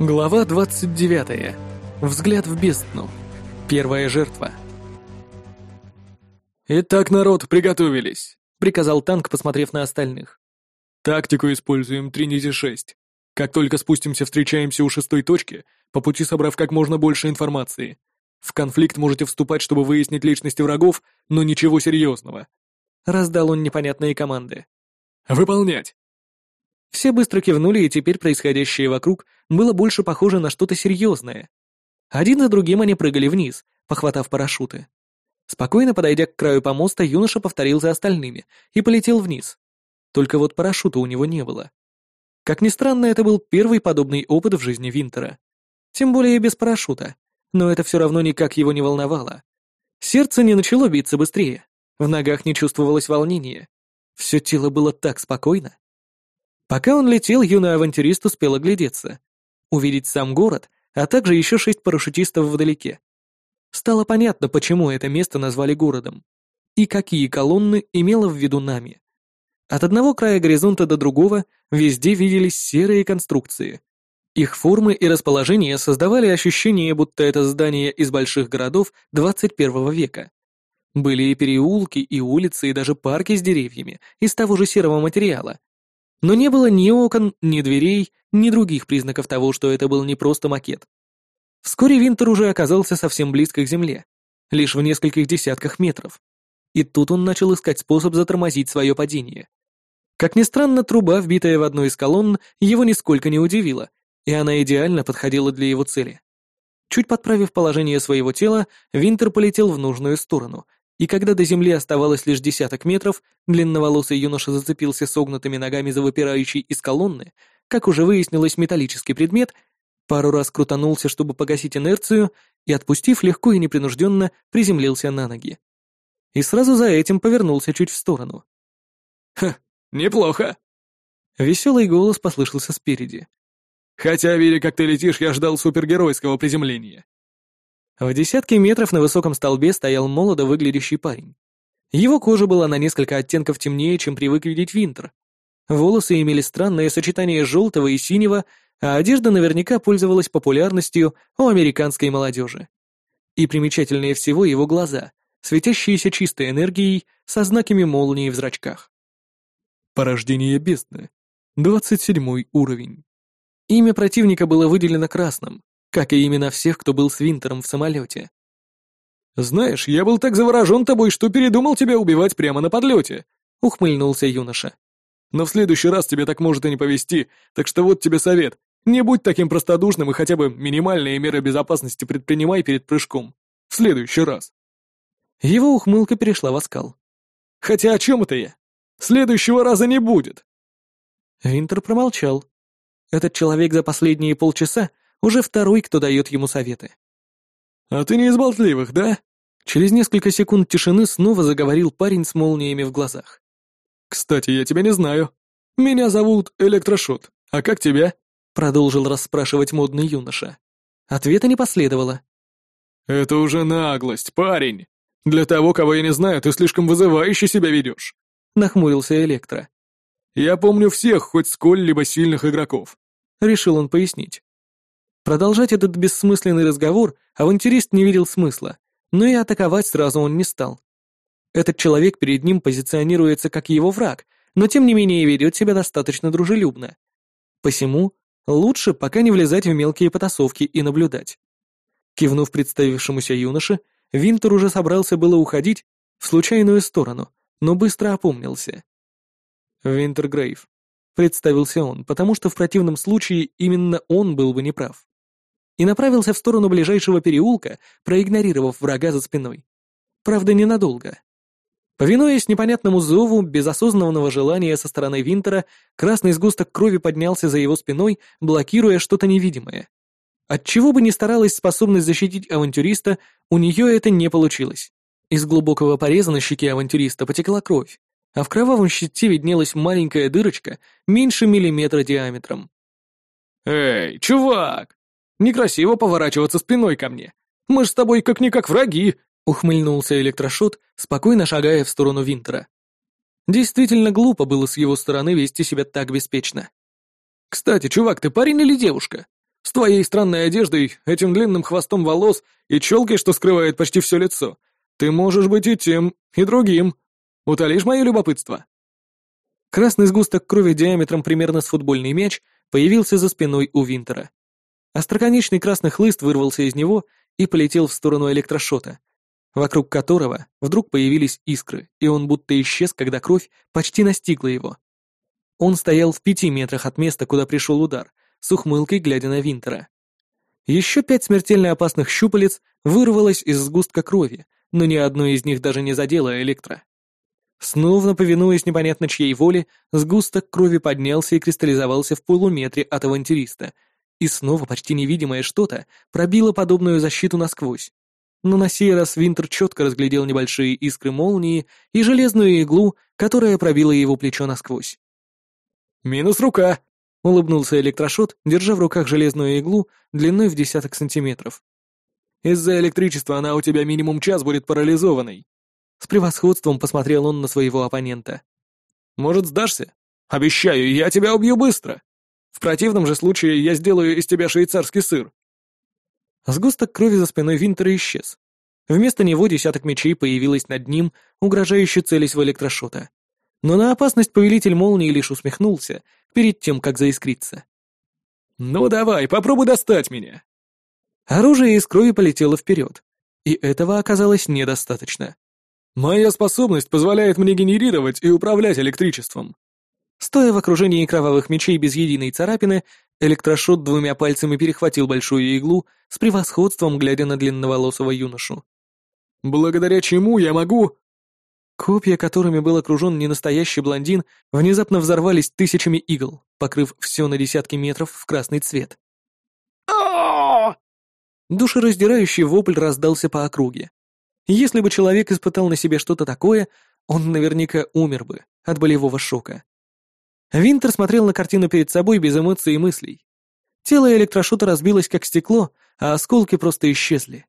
Глава 29. Взгляд в бездну. Первая жертва. «Итак, народ, приготовились», — приказал танк, посмотрев на остальных. «Тактику используем Тринити-6. Как только спустимся, встречаемся у шестой точки, по пути собрав как можно больше информации. В конфликт можете вступать, чтобы выяснить личности врагов, но ничего серьезного». Раздал он непонятные команды. «Выполнять!» Все быстро кивнули, и теперь происходящее вокруг было больше похоже на что-то серьезное. Один за другим они прыгали вниз, похватав парашюты. Спокойно подойдя к краю помоста, юноша повторил за остальными и полетел вниз. Только вот парашюта у него не было. Как ни странно, это был первый подобный опыт в жизни Винтера. Тем более без парашюта. Но это все равно никак его не волновало. Сердце не начало биться быстрее. В ногах не чувствовалось волнения. Все тело было так спокойно. Пока он летел, юный авантюрист успел оглядеться. Увидеть сам город, а также еще шесть парашютистов вдалеке. Стало понятно, почему это место назвали городом. И какие колонны имело в виду нами. От одного края горизонта до другого везде виделись серые конструкции. Их формы и расположение создавали ощущение, будто это здание из больших городов 21 века. Были и переулки, и улицы, и даже парки с деревьями из того же серого материала, но не было ни окон, ни дверей, ни других признаков того, что это был не просто макет. Вскоре Винтер уже оказался совсем близко к земле, лишь в нескольких десятках метров. И тут он начал искать способ затормозить свое падение. Как ни странно, труба, вбитая в одну из колонн, его нисколько не удивила, и она идеально подходила для его цели. Чуть подправив положение своего тела, Винтер полетел в нужную сторону, и когда до земли оставалось лишь десяток метров, длинноволосый юноша зацепился согнутыми ногами за выпирающий из колонны, как уже выяснилось металлический предмет, пару раз крутанулся, чтобы погасить инерцию, и, отпустив легко и непринужденно, приземлился на ноги. И сразу за этим повернулся чуть в сторону. «Ха, неплохо!» Веселый голос послышался спереди. «Хотя, видя, как ты летишь, я ждал супергеройского приземления. В десятке метров на высоком столбе стоял молодо выглядящий парень. Его кожа была на несколько оттенков темнее, чем привык видеть Винтер. Волосы имели странное сочетание желтого и синего, а одежда наверняка пользовалась популярностью у американской молодежи. И примечательнее всего его глаза, светящиеся чистой энергией со знаками молнии в зрачках. Порождение бездны. 27 уровень. Имя противника было выделено красным, как и имена всех, кто был с Винтером в самолете. «Знаешь, я был так заворожен тобой, что передумал тебя убивать прямо на подлете», — ухмыльнулся юноша. «Но в следующий раз тебе так может и не повезти, так что вот тебе совет. Не будь таким простодушным и хотя бы минимальные меры безопасности предпринимай перед прыжком. В следующий раз». Его ухмылка перешла в оскал. «Хотя о чем это я? Следующего раза не будет!» Винтер промолчал. Этот человек за последние полчаса уже второй, кто дает ему советы. «А ты не из болтливых, да?» Через несколько секунд тишины снова заговорил парень с молниями в глазах. «Кстати, я тебя не знаю. Меня зовут Электрошот. А как тебя?» Продолжил расспрашивать модный юноша. Ответа не последовало. «Это уже наглость, парень. Для того, кого я не знаю, ты слишком вызывающе себя ведешь», — нахмурился Электро. «Я помню всех, хоть сколь-либо сильных игроков», — решил он пояснить. Продолжать этот бессмысленный разговор авантюрист не видел смысла, но и атаковать сразу он не стал. Этот человек перед ним позиционируется как его враг, но тем не менее ведет себя достаточно дружелюбно. Посему лучше пока не влезать в мелкие потасовки и наблюдать. Кивнув представившемуся юноше, Винтер уже собрался было уходить в случайную сторону, но быстро опомнился. «Винтер Грейв», — представился он, потому что в противном случае именно он был бы неправ и направился в сторону ближайшего переулка, проигнорировав врага за спиной. Правда, ненадолго. Повинуясь непонятному зову, без осознанного желания со стороны Винтера, красный сгусток крови поднялся за его спиной, блокируя что-то невидимое. Отчего бы ни старалась способность защитить авантюриста, у нее это не получилось. Из глубокого пореза на щеке авантюриста потекла кровь, а в кровавом щите виднелась маленькая дырочка меньше миллиметра диаметром. «Эй, чувак!» Некрасиво поворачиваться спиной ко мне. Мы ж с тобой как-никак враги!» — ухмыльнулся электрошот, спокойно шагая в сторону Винтера. Действительно глупо было с его стороны вести себя так беспечно. «Кстати, чувак, ты парень или девушка? С твоей странной одеждой, этим длинным хвостом волос и челкой, что скрывает почти все лицо, ты можешь быть и тем, и другим. Утолишь мое любопытство?» Красный сгусток крови диаметром примерно с футбольный мяч появился за спиной у Винтера. Остроконечный красный хлыст вырвался из него и полетел в сторону электрошота, вокруг которого вдруг появились искры, и он будто исчез, когда кровь почти настигла его. Он стоял в пяти метрах от места, куда пришел удар, с ухмылкой глядя на Винтера. Еще пять смертельно опасных щупалец вырвалось из сгустка крови, но ни одно из них даже не задело электро. Снова повинуясь непонятно чьей воле, сгусток крови поднялся и кристаллизовался в полуметре от авантюриста, и снова почти невидимое что-то пробило подобную защиту насквозь. Но на сей раз Винтер четко разглядел небольшие искры молнии и железную иглу, которая пробила его плечо насквозь. «Минус рука!» — улыбнулся электрошот, держа в руках железную иглу длиной в десяток сантиметров. «Из-за электричества она у тебя минимум час будет парализованной». С превосходством посмотрел он на своего оппонента. «Может, сдашься? Обещаю, я тебя убью быстро. В противном же случае я сделаю из тебя швейцарский сыр». Сгусток крови за спиной Винтера исчез. Вместо него десяток мечей появилось над ним, угрожающе целясь в электрошота. Но на опасность повелитель молнии лишь усмехнулся, перед тем, как заискриться. «Ну давай, попробуй достать меня!» Оружие из крови полетело вперед, и этого оказалось недостаточно. «Моя способность позволяет мне генерировать и управлять электричеством». Стоя в окружении кровавых мечей без единой царапины, электрошот двумя пальцами перехватил большую иглу с превосходством, глядя на длинноволосого юношу. «Благодаря чему я могу...» Копья, которыми был окружен ненастоящий блондин, внезапно взорвались тысячами игл, покрыв все на десятки метров в красный цвет. Душераздирающий вопль раздался по округе. Если бы человек испытал на себе что-то такое, он наверняка умер бы от болевого шока. Винтер смотрел на картину перед собой без эмоций и мыслей. Тело электрошута разбилось как стекло, а осколки просто исчезли.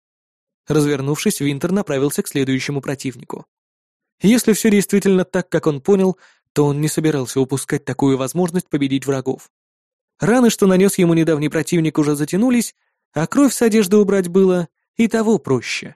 Развернувшись, Винтер направился к следующему противнику. Если все действительно так, как он понял, то он не собирался упускать такую возможность победить врагов. Раны, что нанес ему недавний противник, уже затянулись, а кровь с одежды убрать было и того проще.